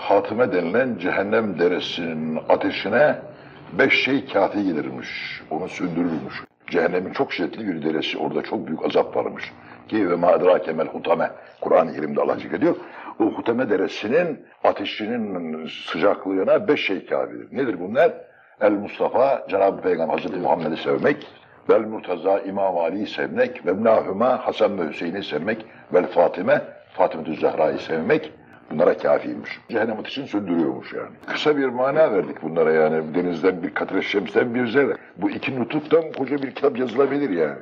Hatime denilen cehennem deresinin ateşine beş şey kafi gelirmiş. Onu söndürürmüş. Cehennemin çok şiddetli bir deresi. Orada çok büyük azap varmış. Ki ve madra kemel hutame. Kur'an-ı Kerim'de Allah zikrediyor. O hutame deresinin ateşinin sıcaklığına beş şey kafidir. Nedir bunlar? El Mustafa, Cenab-ı Peygamber Hazreti Muhammed'i sevmek, vel Murtaza İmam Ali'yi sevmek, ve mnahüma Hasan ve Hüseyin'i sevmek, vel Fatime, Fatıma Zehra'yı sevmek, bunlara kafiymiş. Cehennem ateşini söndürüyormuş yani. Kısa bir mana verdik bunlara yani. Denizden bir katre şemsten bir zerre. Bu iki nutuktan koca bir kitap yazılabilir yani.